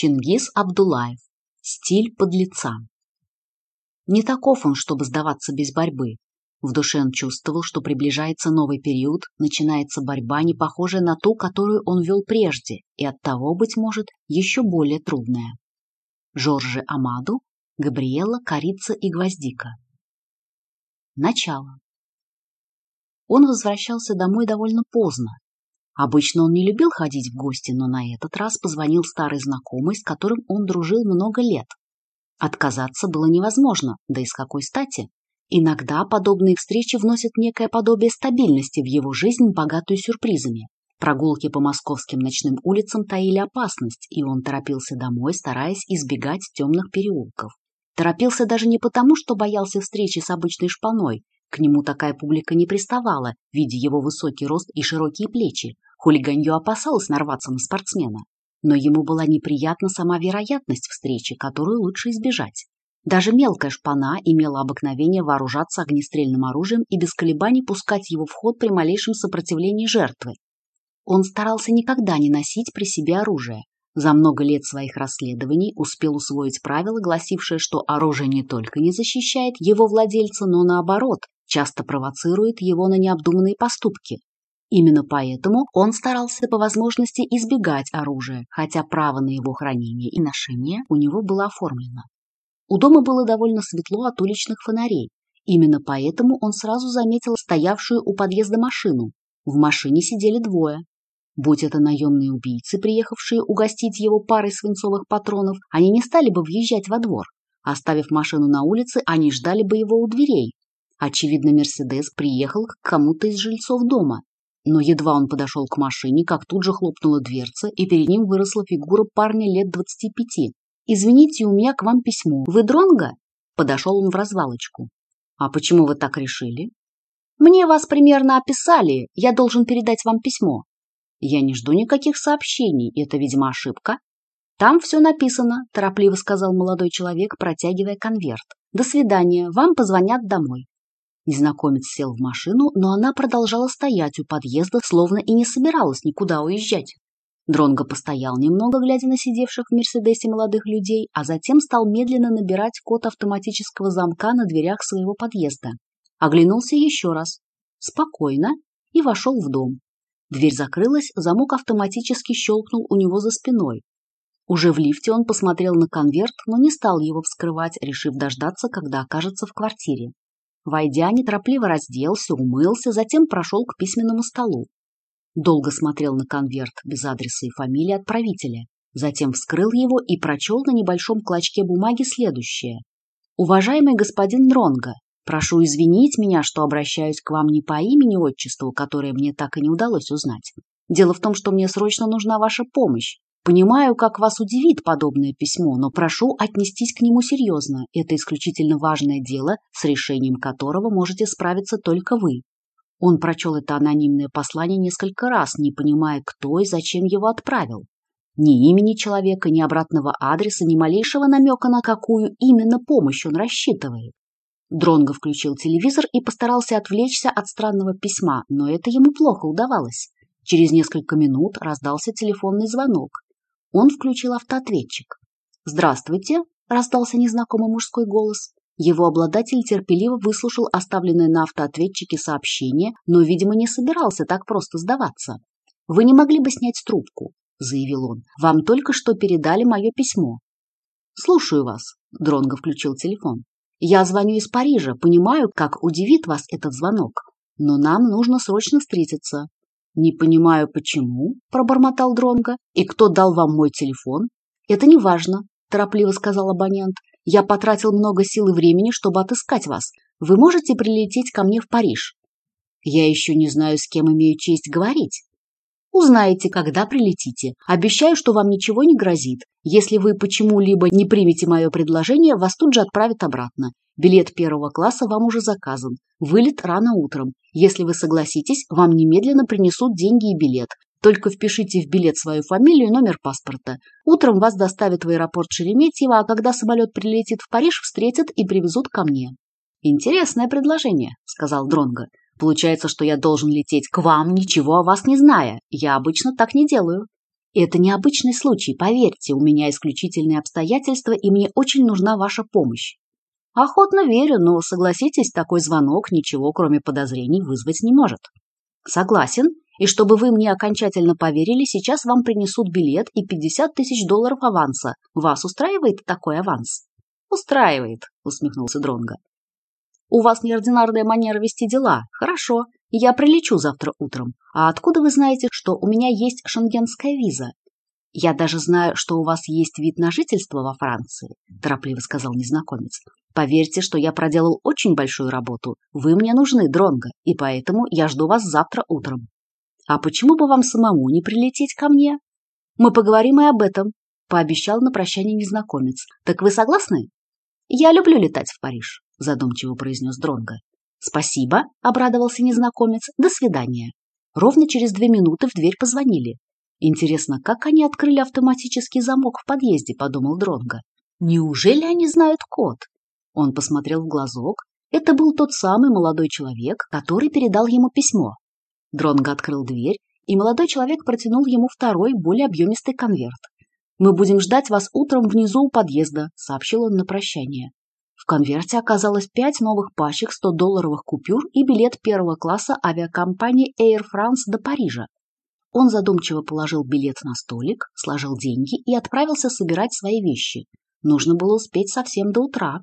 Чингис Абдулаев. Стиль под подлеца. Не таков он, чтобы сдаваться без борьбы. В душе он чувствовал, что приближается новый период, начинается борьба, не похожая на ту, которую он вел прежде, и оттого, быть может, еще более трудная. Жоржи Амаду, Габриэла, Корица и Гвоздика. Начало. Он возвращался домой довольно поздно, Обычно он не любил ходить в гости, но на этот раз позвонил старый знакомый, с которым он дружил много лет. Отказаться было невозможно, да и с какой стати? Иногда подобные встречи вносят некое подобие стабильности в его жизнь, богатую сюрпризами. Прогулки по московским ночным улицам таили опасность, и он торопился домой, стараясь избегать темных переулков. Торопился даже не потому, что боялся встречи с обычной шпаной. К нему такая публика не приставала, видя его высокий рост и широкие плечи, Хулиганью опасалась нарваться на спортсмена, но ему была неприятна сама вероятность встречи, которую лучше избежать. Даже мелкая шпана имела обыкновение вооружаться огнестрельным оружием и без колебаний пускать его в ход при малейшем сопротивлении жертвы. Он старался никогда не носить при себе оружие. За много лет своих расследований успел усвоить правило, гласившее, что оружие не только не защищает его владельца, но наоборот, часто провоцирует его на необдуманные поступки. Именно поэтому он старался по возможности избегать оружия, хотя право на его хранение и ношение у него было оформлено. У дома было довольно светло от уличных фонарей. Именно поэтому он сразу заметил стоявшую у подъезда машину. В машине сидели двое. Будь это наемные убийцы, приехавшие угостить его парой свинцовых патронов, они не стали бы въезжать во двор. Оставив машину на улице, они ждали бы его у дверей. Очевидно, Мерседес приехал к кому-то из жильцов дома. Но едва он подошел к машине, как тут же хлопнула дверца, и перед ним выросла фигура парня лет двадцати пяти. «Извините, у меня к вам письмо. Вы Дронга? Подошел он в развалочку. «А почему вы так решили?» «Мне вас примерно описали. Я должен передать вам письмо». «Я не жду никаких сообщений. Это, видимо, ошибка». «Там все написано», – торопливо сказал молодой человек, протягивая конверт. «До свидания. Вам позвонят домой». Незнакомец сел в машину, но она продолжала стоять у подъезда, словно и не собиралась никуда уезжать. Дронго постоял немного, глядя на сидевших в «Мерседесе» молодых людей, а затем стал медленно набирать код автоматического замка на дверях своего подъезда. Оглянулся еще раз. Спокойно. И вошел в дом. Дверь закрылась, замок автоматически щелкнул у него за спиной. Уже в лифте он посмотрел на конверт, но не стал его вскрывать, решив дождаться, когда окажется в квартире. Войдя, неторопливо разделся, умылся, затем прошел к письменному столу. Долго смотрел на конверт без адреса и фамилии отправителя, затем вскрыл его и прочел на небольшом клочке бумаги следующее. «Уважаемый господин Дронга, прошу извинить меня, что обращаюсь к вам не по имени-отчеству, которое мне так и не удалось узнать. Дело в том, что мне срочно нужна ваша помощь. Понимаю, как вас удивит подобное письмо, но прошу отнестись к нему серьезно. Это исключительно важное дело, с решением которого можете справиться только вы. Он прочел это анонимное послание несколько раз, не понимая, кто и зачем его отправил. Ни имени человека, ни обратного адреса, ни малейшего намека на какую именно помощь он рассчитывает. Дронго включил телевизор и постарался отвлечься от странного письма, но это ему плохо удавалось. Через несколько минут раздался телефонный звонок. Он включил автоответчик. «Здравствуйте!» – раздался незнакомый мужской голос. Его обладатель терпеливо выслушал оставленное на автоответчике сообщение, но, видимо, не собирался так просто сдаваться. «Вы не могли бы снять трубку», – заявил он. «Вам только что передали мое письмо». «Слушаю вас», – Дронго включил телефон. «Я звоню из Парижа, понимаю, как удивит вас этот звонок, но нам нужно срочно встретиться. «Не понимаю, почему», – пробормотал Дронго. «И кто дал вам мой телефон?» «Это не важно», – торопливо сказал абонент. «Я потратил много сил и времени, чтобы отыскать вас. Вы можете прилететь ко мне в Париж?» «Я еще не знаю, с кем имею честь говорить», Узнаете, когда прилетите. Обещаю, что вам ничего не грозит. Если вы почему-либо не примете мое предложение, вас тут же отправят обратно. Билет первого класса вам уже заказан. Вылет рано утром. Если вы согласитесь, вам немедленно принесут деньги и билет. Только впишите в билет свою фамилию и номер паспорта. Утром вас доставят в аэропорт Шереметьево, а когда самолет прилетит в Париж, встретят и привезут ко мне. «Интересное предложение», — сказал Дронго. Получается, что я должен лететь к вам, ничего о вас не зная. Я обычно так не делаю. Это необычный случай, поверьте, у меня исключительные обстоятельства, и мне очень нужна ваша помощь. Охотно верю, но, согласитесь, такой звонок ничего, кроме подозрений, вызвать не может. Согласен, и чтобы вы мне окончательно поверили, сейчас вам принесут билет и 50 тысяч долларов аванса. Вас устраивает такой аванс? Устраивает, усмехнулся Дронга. У вас неординарная манера вести дела. Хорошо, я прилечу завтра утром. А откуда вы знаете, что у меня есть шенгенская виза? Я даже знаю, что у вас есть вид на жительство во Франции, торопливо сказал незнакомец. Поверьте, что я проделал очень большую работу. Вы мне нужны, Дронго, и поэтому я жду вас завтра утром. А почему бы вам самому не прилететь ко мне? Мы поговорим и об этом, пообещал на прощание незнакомец. Так вы согласны? Я люблю летать в Париж задумчиво произнес Дронго. «Спасибо», — обрадовался незнакомец. «До свидания». Ровно через две минуты в дверь позвонили. «Интересно, как они открыли автоматический замок в подъезде?» — подумал Дронго. «Неужели они знают код?» Он посмотрел в глазок. Это был тот самый молодой человек, который передал ему письмо. Дронго открыл дверь, и молодой человек протянул ему второй, более объемистый конверт. «Мы будем ждать вас утром внизу у подъезда», — сообщил он на прощание конверте оказалось пять новых пачек 100-долларовых купюр и билет первого класса авиакомпании Air France до Парижа. Он задумчиво положил билет на столик, сложил деньги и отправился собирать свои вещи. Нужно было успеть совсем до утра.